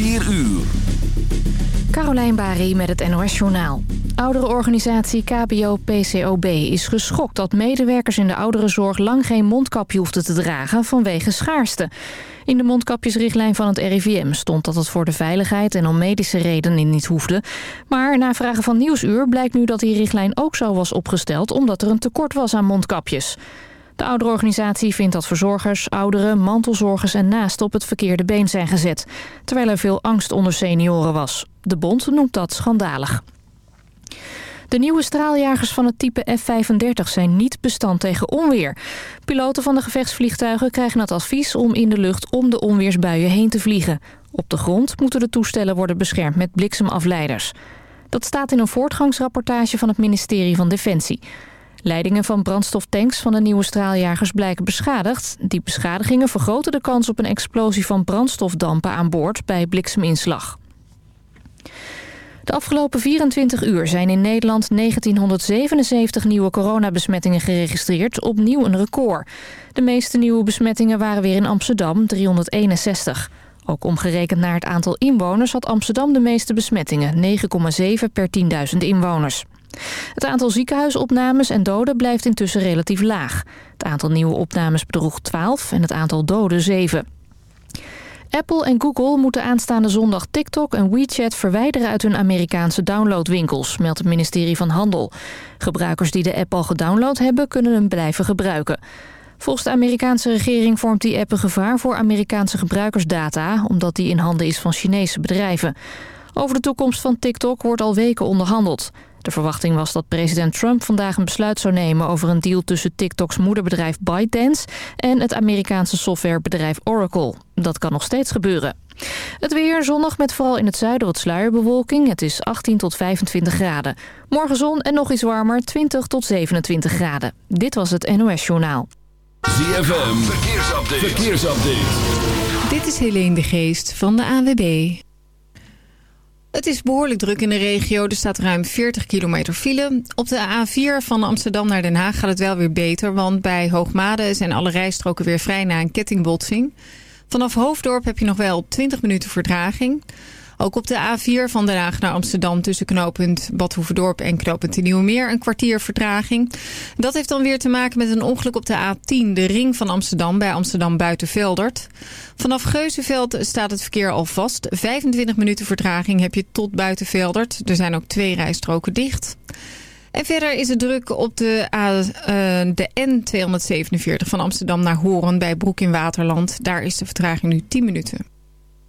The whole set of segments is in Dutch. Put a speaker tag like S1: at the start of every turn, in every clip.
S1: 4 uur.
S2: Carolijn Bari met het NOS Journaal. Ouderenorganisatie KBO-PCOB is geschokt dat medewerkers in de ouderenzorg lang geen mondkapje hoefden te dragen vanwege schaarste. In de mondkapjesrichtlijn van het RIVM stond dat het voor de veiligheid en om medische redenen niet hoefde. Maar na vragen van Nieuwsuur blijkt nu dat die richtlijn ook zo was opgesteld omdat er een tekort was aan mondkapjes. De ouderorganisatie vindt dat verzorgers, ouderen, mantelzorgers en naasten op het verkeerde been zijn gezet. Terwijl er veel angst onder senioren was. De bond noemt dat schandalig. De nieuwe straaljagers van het type F-35 zijn niet bestand tegen onweer. Piloten van de gevechtsvliegtuigen krijgen het advies om in de lucht om de onweersbuien heen te vliegen. Op de grond moeten de toestellen worden beschermd met bliksemafleiders. Dat staat in een voortgangsrapportage van het ministerie van Defensie. Leidingen van brandstoftanks van de nieuwe straaljagers blijken beschadigd. Die beschadigingen vergroten de kans op een explosie van brandstofdampen aan boord bij blikseminslag. De afgelopen 24 uur zijn in Nederland 1977 nieuwe coronabesmettingen geregistreerd, opnieuw een record. De meeste nieuwe besmettingen waren weer in Amsterdam, 361. Ook omgerekend naar het aantal inwoners had Amsterdam de meeste besmettingen, 9,7 per 10.000 inwoners. Het aantal ziekenhuisopnames en doden blijft intussen relatief laag. Het aantal nieuwe opnames bedroeg 12 en het aantal doden 7. Apple en Google moeten aanstaande zondag TikTok en WeChat verwijderen uit hun Amerikaanse downloadwinkels, meldt het ministerie van Handel. Gebruikers die de app al gedownload hebben, kunnen hem blijven gebruiken. Volgens de Amerikaanse regering vormt die app een gevaar voor Amerikaanse gebruikersdata, omdat die in handen is van Chinese bedrijven. Over de toekomst van TikTok wordt al weken onderhandeld. De verwachting was dat president Trump vandaag een besluit zou nemen... over een deal tussen TikToks moederbedrijf ByteDance... en het Amerikaanse softwarebedrijf Oracle. Dat kan nog steeds gebeuren. Het weer zonnig met vooral in het zuiden wat sluierbewolking. Het is 18 tot 25 graden. Morgen zon en nog iets warmer, 20 tot 27 graden. Dit was het NOS Journaal.
S1: ZFM, verkeersupdate. verkeersupdate.
S3: Dit is Helene de Geest van de AWB. Het is behoorlijk druk in de regio. Er staat ruim 40 kilometer file. Op de A4 van Amsterdam naar Den Haag gaat het wel weer beter... want bij Hoogmade zijn alle rijstroken weer vrij na een kettingbotsing. Vanaf Hoofddorp heb je nog wel 20 minuten vertraging... Ook op de A4 van Den Haag naar Amsterdam tussen knooppunt Badhoevedorp en knooppunt de Nieuwemeer een kwartier vertraging. Dat heeft dan weer te maken met een ongeluk op de A10, de ring van Amsterdam bij Amsterdam Buitenveldert. Vanaf Geuzenveld staat het verkeer al vast. 25 minuten vertraging heb je tot Buitenveldert. Er zijn ook twee rijstroken dicht. En verder is het druk op de, uh, de N247 van Amsterdam naar Horen bij Broek in Waterland. Daar is de vertraging nu 10 minuten.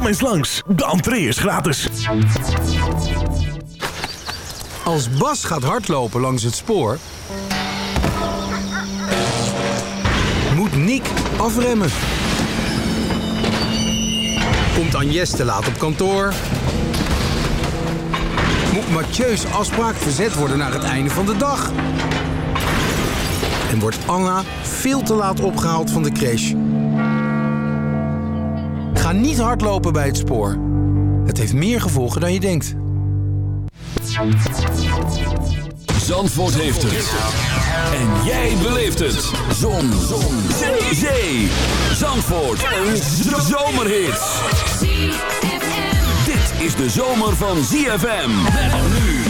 S4: Kom eens langs, de entree is gratis.
S5: Als Bas gaat hardlopen langs het spoor... moet Nick afremmen. Komt Agnes te laat op kantoor... moet Mathieu's afspraak verzet worden naar het einde van de dag... en wordt Anna veel te laat opgehaald van de crash... Ga niet hardlopen bij het spoor. Het heeft meer gevolgen dan je denkt.
S1: Zandvoort heeft het. En jij beleeft het. Zon. Zon. Zee. Zee. Zandvoort. Een zomerhit. Dit is de zomer van ZFM. Met nu.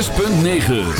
S6: 6.9.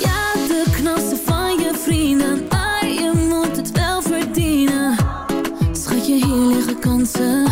S7: Ja, de knalsten van je vrienden, maar je moet het wel verdienen. Schat je hier liggen kansen.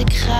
S8: Musik.